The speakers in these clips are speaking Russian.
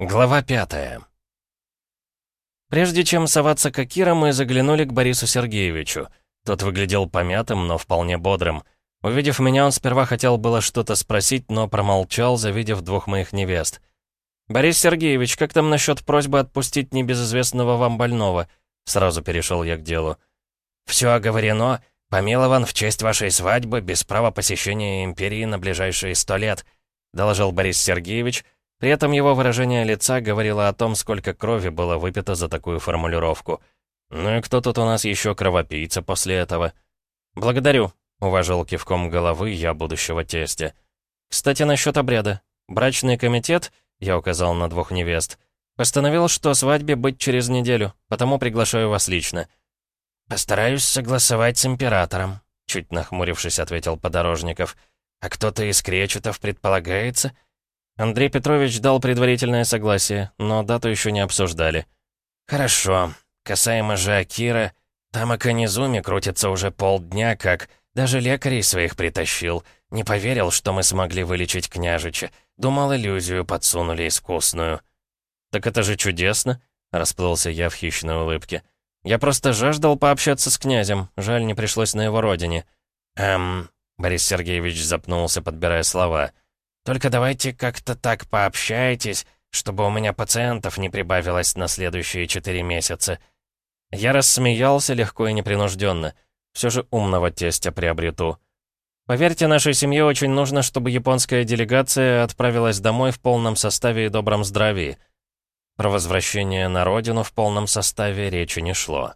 Глава пятая. Прежде чем соваться к Акира, мы заглянули к Борису Сергеевичу. Тот выглядел помятым, но вполне бодрым. Увидев меня, он сперва хотел было что-то спросить, но промолчал, завидев двух моих невест. «Борис Сергеевич, как там насчет просьбы отпустить небезызвестного вам больного?» Сразу перешел я к делу. «Все оговорено. Помилован в честь вашей свадьбы, без права посещения Империи на ближайшие сто лет», доложил Борис Сергеевич, — при этом его выражение лица говорило о том, сколько крови было выпито за такую формулировку. «Ну и кто тут у нас еще кровопийца после этого?» «Благодарю», — уважил кивком головы я будущего тестя. «Кстати, насчет обряда. Брачный комитет, я указал на двух невест, постановил, что свадьбе быть через неделю, потому приглашаю вас лично». «Постараюсь согласовать с императором», — чуть нахмурившись, ответил Подорожников. «А кто-то из кречетов предполагается?» Андрей Петрович дал предварительное согласие, но дату еще не обсуждали. «Хорошо. Касаемо же Акира, там Аканизуми крутится уже полдня как. Даже лекарей своих притащил. Не поверил, что мы смогли вылечить княжича. Думал, иллюзию подсунули искусную». «Так это же чудесно!» — расплылся я в хищной улыбке. «Я просто жаждал пообщаться с князем. Жаль, не пришлось на его родине». «Эм...» — Борис Сергеевич запнулся, подбирая слова. Только давайте как-то так пообщайтесь, чтобы у меня пациентов не прибавилось на следующие четыре месяца». Я рассмеялся легко и непринужденно. Все же умного тестя приобрету. Поверьте, нашей семье очень нужно, чтобы японская делегация отправилась домой в полном составе и добром здравии. Про возвращение на родину в полном составе речи не шло.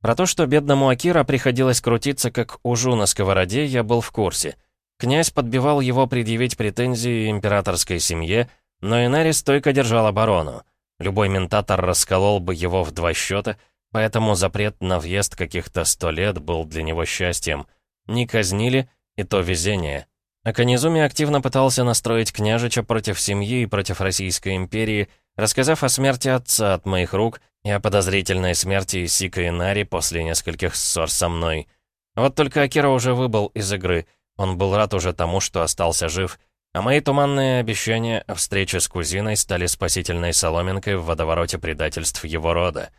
Про то, что бедному Акира приходилось крутиться как ужу на сковороде, я был в курсе. Князь подбивал его предъявить претензии императорской семье, но Инари стойко держал оборону. Любой ментатор расколол бы его в два счета, поэтому запрет на въезд каких-то сто лет был для него счастьем. Не казнили, и то везение. А Канизуми активно пытался настроить княжича против семьи и против Российской империи, рассказав о смерти отца от моих рук и о подозрительной смерти Исика Инари после нескольких ссор со мной. Вот только Акира уже выбыл из игры — он был рад уже тому, что остался жив, а мои туманные обещания о встрече с кузиной стали спасительной соломинкой в водовороте предательств его рода.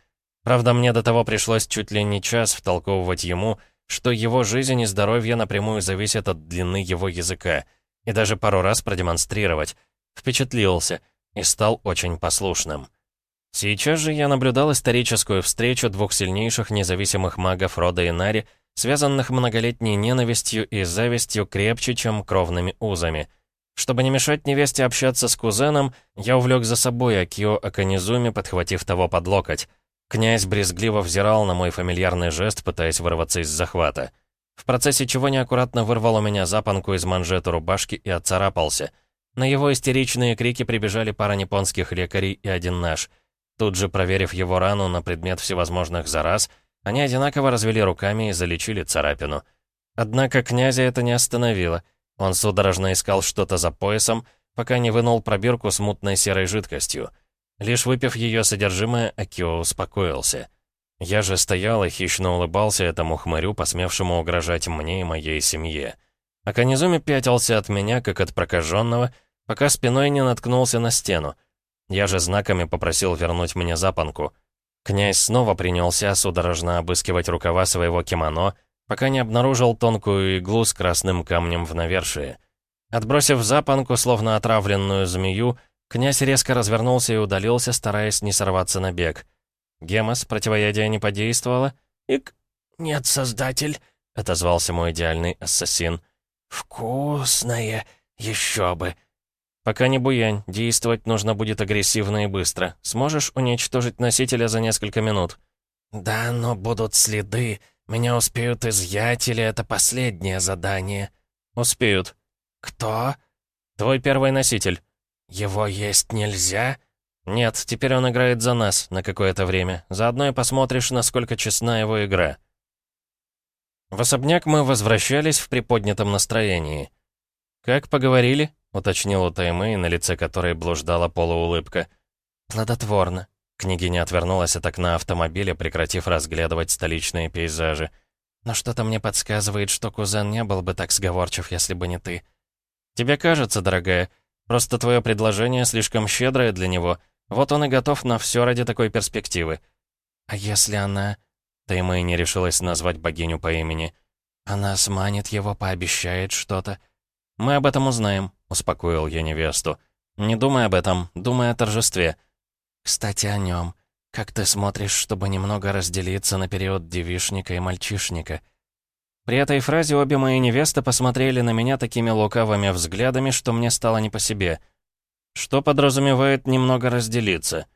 Правда, мне до того пришлось чуть ли не час втолковывать ему, что его жизнь и здоровье напрямую зависят от длины его языка, и даже пару раз продемонстрировать. Впечатлился и стал очень послушным. Сейчас же я наблюдал историческую встречу двух сильнейших независимых магов рода Инари, связанных многолетней ненавистью и завистью крепче, чем кровными узами. Чтобы не мешать невесте общаться с кузеном, я увлек за собой Акио Аканизуми, подхватив того под локоть. Князь брезгливо взирал на мой фамильярный жест, пытаясь вырваться из захвата. В процессе чего неаккуратно вырвал у меня запонку из манжета рубашки и отцарапался. На его истеричные крики прибежали пара японских лекарей и один наш. Тут же, проверив его рану на предмет всевозможных зараз, они одинаково развели руками и залечили царапину. Однако князя это не остановило. Он судорожно искал что-то за поясом, пока не вынул пробирку с мутной серой жидкостью. Лишь выпив ее содержимое, Акио успокоился. Я же стоял и хищно улыбался этому хмырю, посмевшему угрожать мне и моей семье. А Канизуми пятился от меня, как от прокаженного, пока спиной не наткнулся на стену. Я же знаками попросил вернуть мне запонку — Князь снова принялся судорожно обыскивать рукава своего кимоно, пока не обнаружил тонкую иглу с красным камнем в навершие. Отбросив запонку, словно отравленную змею, князь резко развернулся и удалился, стараясь не сорваться на бег. Гемос, противоядие не подействовало? «Ик, нет, создатель», — отозвался мой идеальный ассасин. «Вкусное, еще бы», «Пока не буянь, действовать нужно будет агрессивно и быстро. Сможешь уничтожить носителя за несколько минут?» «Да, но будут следы. Меня успеют изъять, или это последнее задание?» «Успеют». «Кто?» «Твой первый носитель». «Его есть нельзя?» «Нет, теперь он играет за нас на какое-то время. Заодно и посмотришь, насколько честна его игра». В особняк мы возвращались в приподнятом настроении. «Как поговорили?» Уточнил у Таймэй, на лице которой блуждала полуулыбка. «Плодотворно». Княгиня отвернулась от окна автомобиля, прекратив разглядывать столичные пейзажи. «Но что-то мне подсказывает, что кузен не был бы так сговорчив, если бы не ты». «Тебе кажется, дорогая. Просто твое предложение слишком щедрое для него. Вот он и готов на все ради такой перспективы. А если она... Тайма не решилась назвать богиню по имени. Она сманит его, пообещает что-то. «Мы об этом узнаем», — успокоил я невесту. «Не думай об этом, думай о торжестве». «Кстати, о нем. Как ты смотришь, чтобы немного разделиться на период девишника и мальчишника?» При этой фразе обе мои невесты посмотрели на меня такими лукавыми взглядами, что мне стало не по себе. Что подразумевает немного разделиться?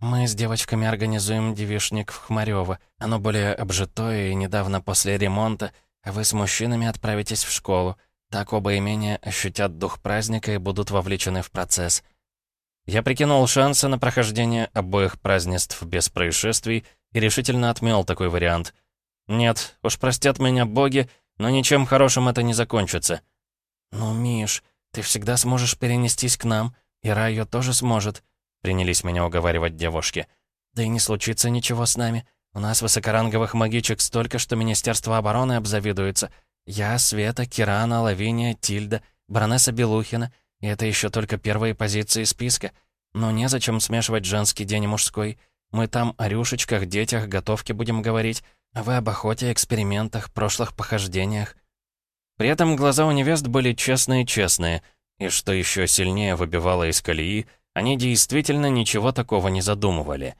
«Мы с девочками организуем девишник в Хмарёво. Оно более обжитое и недавно после ремонта, а вы с мужчинами отправитесь в школу. Так оба имения ощутят дух праздника и будут вовлечены в процесс». Я прикинул шансы на прохождение обоих празднеств без происшествий и решительно отмел такой вариант. Нет, уж простят меня боги, но ничем хорошим это не закончится. «Ну, Миш, ты всегда сможешь перенестись к нам, и Райо тоже сможет», — принялись меня уговаривать девушки. «Да и не случится ничего с нами. У нас высокоранговых магичек столько, что Министерство обороны обзавидуется. Я, Света, Кирана, Лавиния, Тильда, баронесса Белухина — и это еще только первые позиции списка. Но незачем смешивать женский день и мужской. Мы там о рюшечках, детях, готовке будем говорить, а вы об охоте, экспериментах, прошлых похождениях. При этом глаза у невест были честные-честные, и что еще сильнее выбивало из колеи, они действительно ничего такого не задумывали.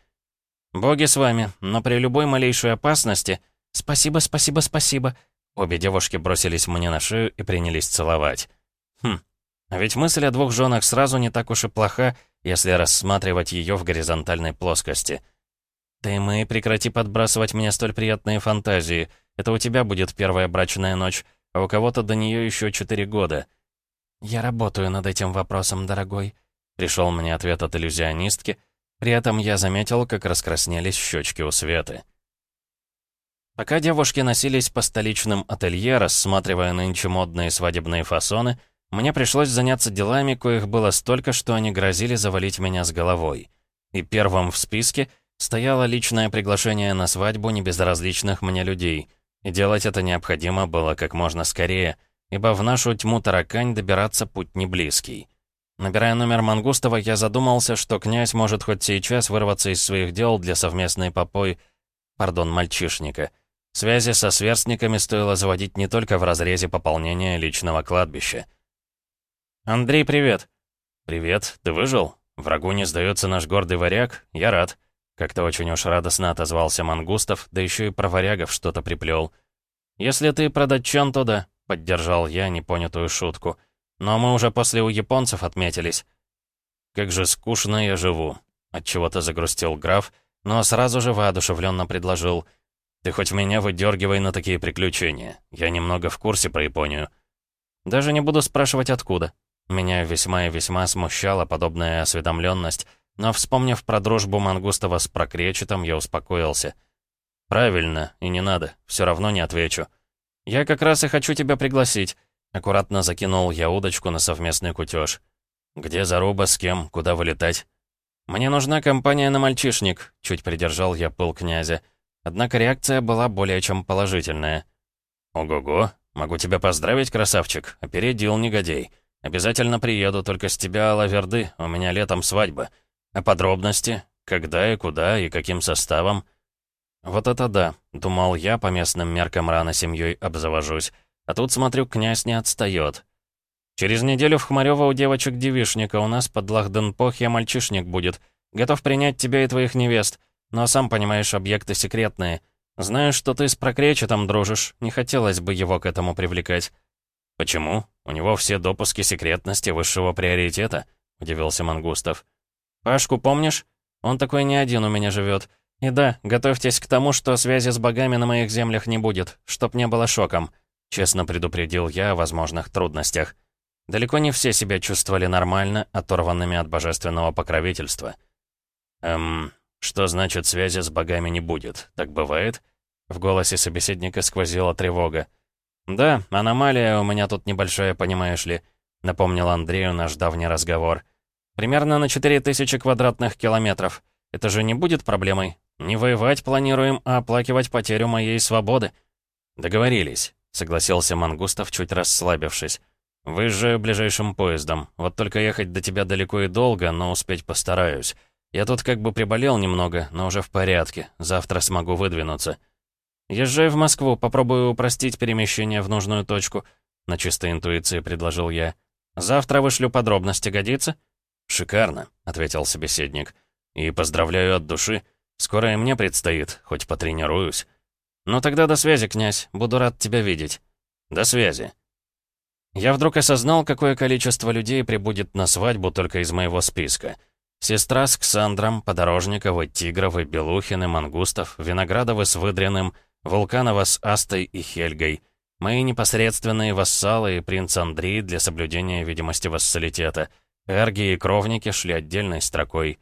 «Боги с вами, но при любой малейшей опасности...» «Спасибо, спасибо, спасибо!» Обе девушки бросились мне на шею и принялись целовать. «Хм, а ведь мысль о двух женах сразу не так уж и плоха, если рассматривать ее в горизонтальной плоскости. «Ты, мы, прекрати подбрасывать мне столь приятные фантазии. Это у тебя будет первая брачная ночь, а у кого-то до нее еще четыре года». «Я работаю над этим вопросом, дорогой», — пришел мне ответ от иллюзионистки. При этом я заметил, как раскраснелись щечки у Светы. Пока девушки носились по столичным ателье, рассматривая нынче модные свадебные фасоны, — мне пришлось заняться делами, коих было столько, что они грозили завалить меня с головой. И первым в списке стояло личное приглашение на свадьбу небезразличных мне людей. И делать это необходимо было как можно скорее, ибо в нашу тьму таракань добираться путь не близкий. Набирая номер Мангустова, я задумался, что князь может хоть сейчас вырваться из своих дел для совместной попой... Пардон, мальчишника. Связи со сверстниками стоило заводить не только в разрезе пополнения личного кладбища. «Андрей, привет!» «Привет, ты выжил? Врагу не сдается наш гордый варяг? Я рад!» Как-то очень уж радостно отозвался Мангустов, да еще и про варягов что-то приплел. «Если ты про датчан, то да», — поддержал я непонятую шутку. «Но мы уже после у японцев отметились». «Как же скучно я живу», — отчего-то загрустил граф, но сразу же воодушевленно предложил. «Ты хоть меня выдергивай на такие приключения. Я немного в курсе про Японию». «Даже не буду спрашивать, откуда», меня весьма и весьма смущала подобная осведомленность, но, вспомнив про дружбу Мангустова с прокречетом, я успокоился. «Правильно, и не надо, все равно не отвечу. Я как раз и хочу тебя пригласить», — аккуратно закинул я удочку на совместный кутеж. «Где заруба, с кем, куда вылетать?» «Мне нужна компания на мальчишник», — чуть придержал я пыл князя. Однако реакция была более чем положительная. «Ого-го, могу тебя поздравить, красавчик, опередил негодей». Обязательно приеду, только с тебя, Лаверды, у меня летом свадьба. А подробности? Когда и куда, и каким составом?» «Вот это да», — думал я, по местным меркам рано семьей обзавожусь. А тут, смотрю, князь не отстает. «Через неделю в Хмарёво у девочек девишника, у нас под Лахденпохья мальчишник будет. Готов принять тебя и твоих невест. Но, сам понимаешь, объекты секретные. Знаю, что ты с прокречетом дружишь, не хотелось бы его к этому привлекать». «Почему? У него все допуски секретности высшего приоритета?» — удивился Мангустов. «Пашку помнишь? Он такой не один у меня живет. И да, готовьтесь к тому, что связи с богами на моих землях не будет, чтоб не было шоком», — честно предупредил я о возможных трудностях. Далеко не все себя чувствовали нормально, оторванными от божественного покровительства. «Эм, что значит связи с богами не будет? Так бывает?» В голосе собеседника сквозила тревога. «Да, аномалия у меня тут небольшая, понимаешь ли», — напомнил Андрею наш давний разговор. «Примерно на 4000 квадратных километров. Это же не будет проблемой? Не воевать планируем, а оплакивать потерю моей свободы». «Договорились», — согласился Мангустов, чуть расслабившись. «Выезжаю ближайшим поездом. Вот только ехать до тебя далеко и долго, но успеть постараюсь. Я тут как бы приболел немного, но уже в порядке. Завтра смогу выдвинуться». «Езжай в Москву, попробую упростить перемещение в нужную точку», — на чистой интуиции предложил я. «Завтра вышлю подробности, годится?» «Шикарно», — ответил собеседник. «И поздравляю от души. Скоро и мне предстоит, хоть потренируюсь». «Ну тогда до связи, князь. Буду рад тебя видеть». «До связи». Я вдруг осознал, какое количество людей прибудет на свадьбу только из моего списка. Сестра с Ксандром, Подорожниковы, Тигровы, Белухины, Мангустов, Виноградовы с Выдренным, Вулканова с Астой и Хельгой. Мои непосредственные вассалы и принц Андрей для соблюдения видимости вассалитета. Эрги и Кровники шли отдельной строкой.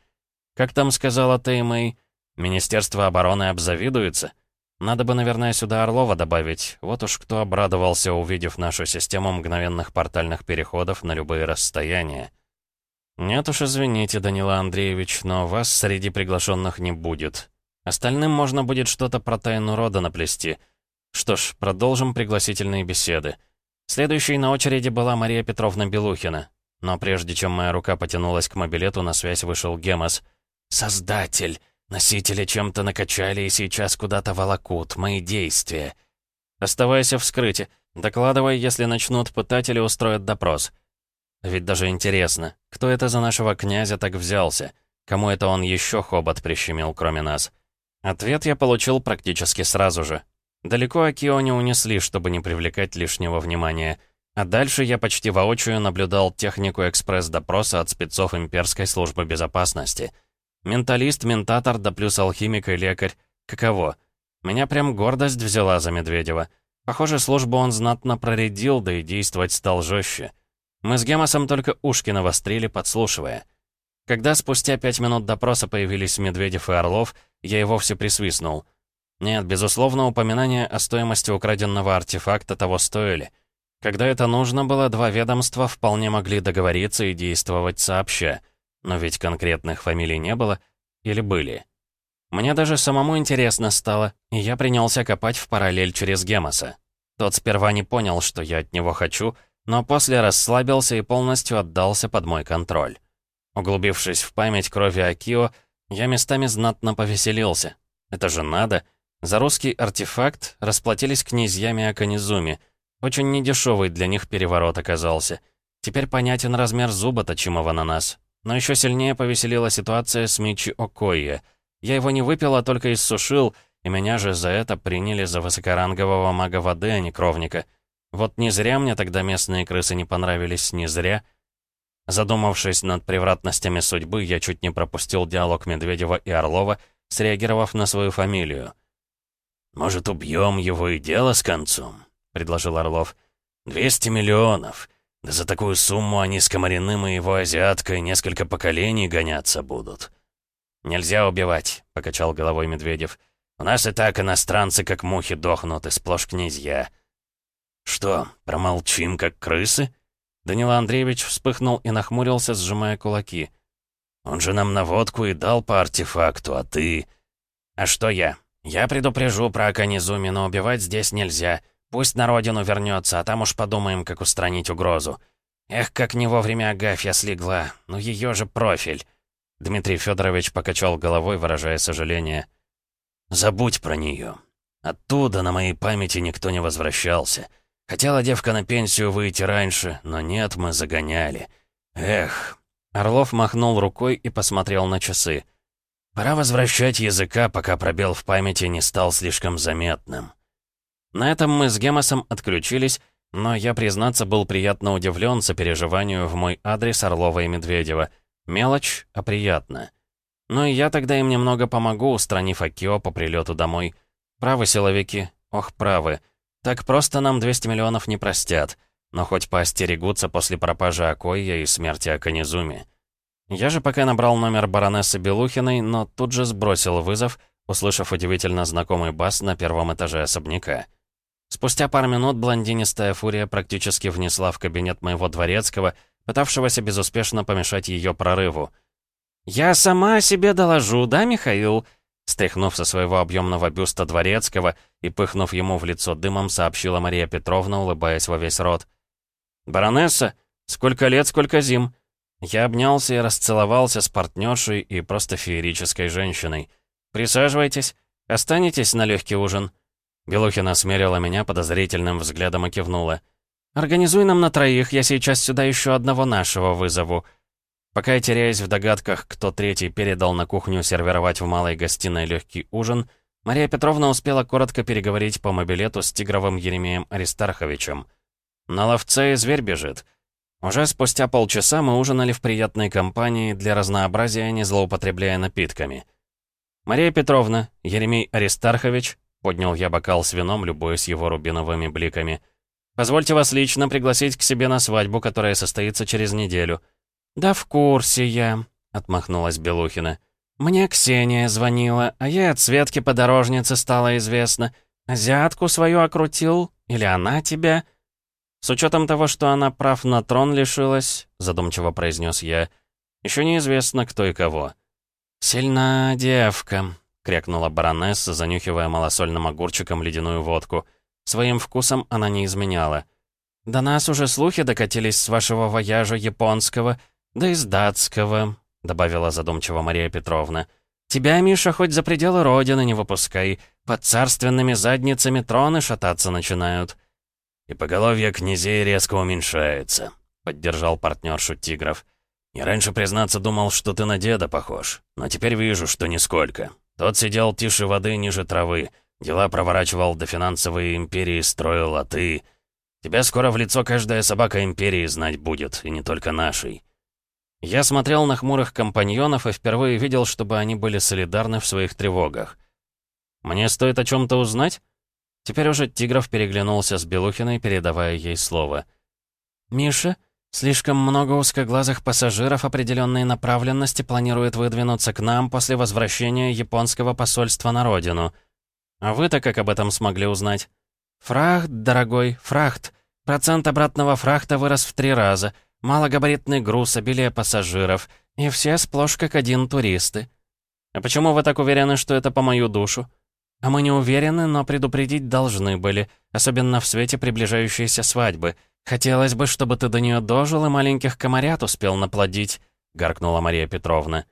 Как там сказала Теймэй, Министерство обороны обзавидуется? Надо бы, наверное, сюда Орлова добавить. Вот уж кто обрадовался, увидев нашу систему мгновенных портальных переходов на любые расстояния. Нет уж, извините, Данила Андреевич, но вас среди приглашенных не будет. Остальным можно будет что-то про тайну рода наплести. Что ж, продолжим пригласительные беседы. Следующей на очереди была Мария Петровна Белухина. Но прежде чем моя рука потянулась к мобилету, на связь вышел Гемос. «Создатель!» Носители чем-то накачали и сейчас куда-то волокут. Мои действия. Оставайся в скрыте. Докладывай, если начнут пытать или устроят допрос. Ведь даже интересно, кто это за нашего князя так взялся? Кому это он еще хобот прищемил, кроме нас? Ответ я получил практически сразу же. Далеко Акио не унесли, чтобы не привлекать лишнего внимания. А дальше я почти воочию наблюдал технику экспресс-допроса от спецов имперской службы безопасности — Менталист, ментатор, да плюс алхимик и лекарь. Каково? Меня прям гордость взяла за Медведева. Похоже, службу он знатно проредил, да и действовать стал жестче. Мы с Гемосом только ушки навострили, подслушивая. Когда спустя пять минут допроса появились Медведев и Орлов, я и вовсе присвистнул. Нет, безусловно, упоминания о стоимости украденного артефакта того стоили. Когда это нужно было, два ведомства вполне могли договориться и действовать сообща. Но ведь конкретных фамилий не было. Или были? Мне даже самому интересно стало, и я принялся копать в параллель через Гемоса. Тот сперва не понял, что я от него хочу, но после расслабился и полностью отдался под мой контроль. Углубившись в память крови Акио, я местами знатно повеселился. Это же надо. За русский артефакт расплатились князьями Аканизуми. Очень недешевый для них переворот оказался. Теперь понятен размер зуба, точимого на нас. Но еще сильнее повеселила ситуация с Мичи Окойе. Я его не выпил, а только иссушил, и меня же за это приняли за высокорангового мага воды, а не кровника. Вот не зря мне тогда местные крысы не понравились, не зря. Задумавшись над превратностями судьбы, я чуть не пропустил диалог Медведева и Орлова, среагировав на свою фамилию. «Может, убьем его и дело с концом?» — предложил Орлов. «Двести миллионов. Да за такую сумму они с Комариным и его азиаткой несколько поколений гоняться будут. «Нельзя убивать», — покачал головой Медведев. «У нас и так иностранцы как мухи дохнут, и сплошь князья». «Что, промолчим, как крысы?» Данила Андреевич вспыхнул и нахмурился, сжимая кулаки. «Он же нам наводку и дал по артефакту, а ты...» «А что я? Я предупрежу про Аканизуми, но убивать здесь нельзя. Пусть на родину вернется, а там уж подумаем, как устранить угрозу. Эх, как не вовремя Агафья слегла. Ну ее же профиль. Дмитрий Федорович покачал головой, выражая сожаление. «Забудь про нее. Оттуда на моей памяти никто не возвращался. Хотела девка на пенсию выйти раньше, но нет, мы загоняли. Эх». Орлов махнул рукой и посмотрел на часы. «Пора возвращать языка, пока пробел в памяти не стал слишком заметным». На этом мы с Гемосом отключились, но я, признаться, был приятно удивлен сопереживанию в мой адрес Орлова и Медведева. Мелочь, а приятно. Ну и я тогда им немного помогу, устранив Акио по прилету домой. Правы силовики, ох, правы. Так просто нам 200 миллионов не простят, но хоть поостерегутся после пропажи Акоя и смерти Аканизуми. Я же пока набрал номер баронессы Белухиной, но тут же сбросил вызов, услышав удивительно знакомый бас на первом этаже особняка. Спустя пару минут блондинистая фурия практически внесла в кабинет моего дворецкого, пытавшегося безуспешно помешать ее прорыву. «Я сама себе доложу, да, Михаил?» Стряхнув со своего объемного бюста дворецкого и пыхнув ему в лицо дымом, сообщила Мария Петровна, улыбаясь во весь рот. «Баронесса, сколько лет, сколько зим!» Я обнялся и расцеловался с партнершей и просто феерической женщиной. «Присаживайтесь, останетесь на легкий ужин». Белухина смерила меня подозрительным взглядом и кивнула. «Организуй нам на троих, я сейчас сюда еще одного нашего вызову». Пока я теряюсь в догадках, кто третий передал на кухню сервировать в малой гостиной легкий ужин, Мария Петровна успела коротко переговорить по мобилету с Тигровым Еремеем Аристарховичем. «На ловце и зверь бежит». Уже спустя полчаса мы ужинали в приятной компании, для разнообразия не злоупотребляя напитками. «Мария Петровна, Еремей Аристархович», — поднял я бокал с вином, любуясь его рубиновыми бликами, «позвольте вас лично пригласить к себе на свадьбу, которая состоится через неделю». «Да в курсе я», — отмахнулась Белухина. «Мне Ксения звонила, а ей от Светки подорожницы стало известно. Азиатку свою окрутил? Или она тебя?» «С учетом того, что она прав на трон лишилась», — задумчиво произнес я, — «еще неизвестно, кто и кого». «Сильна девка», — крякнула баронесса, занюхивая малосольным огурчиком ледяную водку. Своим вкусом она не изменяла. «До нас уже слухи докатились с вашего вояжа японского, да и с датского», — добавила задумчиво Мария Петровна. «Тебя, Миша, хоть за пределы Родины не выпускай. Под царственными задницами троны шататься начинают». «И поголовье князей резко уменьшается», — поддержал партнершу Тигров. «Я раньше, признаться, думал, что ты на деда похож, но теперь вижу, что нисколько. Тот сидел тише воды, ниже травы, дела проворачивал до финансовой империи строил, а ты... Тебя скоро в лицо каждая собака империи знать будет, и не только нашей». Я смотрел на хмурых компаньонов и впервые видел, чтобы они были солидарны в своих тревогах. «Мне стоит о чем-то узнать?» Теперь уже Тигров переглянулся с Белухиной, передавая ей слово. «Миша, слишком много узкоглазых пассажиров определенной направленности планирует выдвинуться к нам после возвращения японского посольства на родину. А вы-то как об этом смогли узнать?» «Фрахт, дорогой, фрахт. Процент обратного фрахта вырос в три раза. Малогабаритный груз, обилие пассажиров. И все сплошь как один туристы». «А почему вы так уверены, что это по мою душу?» А мы не уверены, но предупредить должны были, особенно в свете приближающейся свадьбы. Хотелось бы, чтобы ты до нее дожил и маленьких комарят успел наплодить», — гаркнула Мария Петровна.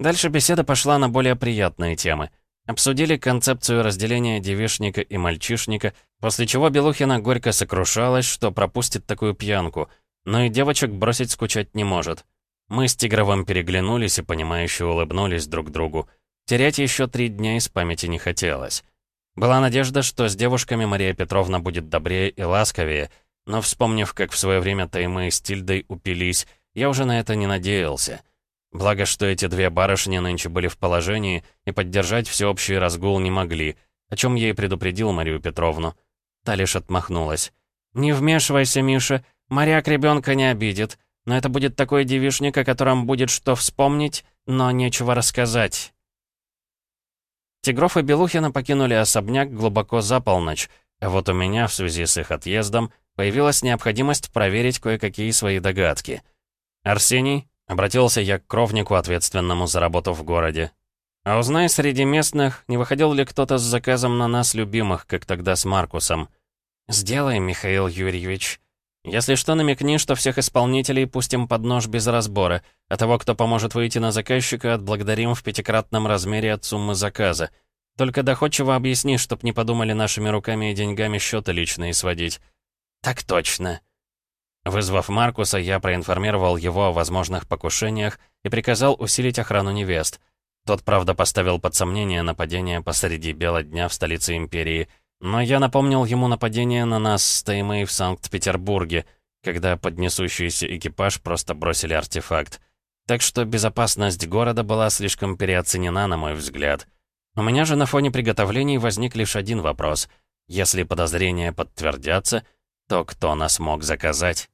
Дальше беседа пошла на более приятные темы. Обсудили концепцию разделения девишника и мальчишника, после чего Белухина горько сокрушалась, что пропустит такую пьянку, но и девочек бросить скучать не может. Мы с Тигровым переглянулись и, понимающе улыбнулись друг другу. Терять еще три дня из памяти не хотелось. Была надежда, что с девушками Мария Петровна будет добрее и ласковее, но вспомнив, как в свое время Таймы с Тильдой упились, я уже на это не надеялся. Благо, что эти две барышни нынче были в положении и поддержать всеобщий разгул не могли, о чем я и предупредил Марию Петровну. Та лишь отмахнулась. «Не вмешивайся, Миша, моряк ребенка не обидит, но это будет такой девишник, о котором будет что вспомнить, но нечего рассказать». Тигров и Белухина покинули особняк глубоко за полночь, а вот у меня в связи с их отъездом появилась необходимость проверить кое-какие свои догадки. «Арсений?» — обратился я к кровнику, ответственному за работу в городе. «А узнай среди местных, не выходил ли кто-то с заказом на нас любимых, как тогда с Маркусом?» «Сделай, Михаил Юрьевич», если что, намекни, что всех исполнителей пустим под нож без разбора, а того, кто поможет выйти на заказчика, отблагодарим в пятикратном размере от суммы заказа. Только доходчиво объясни, чтоб не подумали нашими руками и деньгами счеты личные сводить. Так точно. Вызвав Маркуса, я проинформировал его о возможных покушениях и приказал усилить охрану невест. Тот, правда, поставил под сомнение нападение посреди бела дня в столице Империи — но я напомнил ему нападение на нас с Таймой в Санкт-Петербурге, когда поднесущийся экипаж просто бросили артефакт. Так что безопасность города была слишком переоценена, на мой взгляд. У меня же на фоне приготовлений возник лишь один вопрос. Если подозрения подтвердятся, то кто нас мог заказать?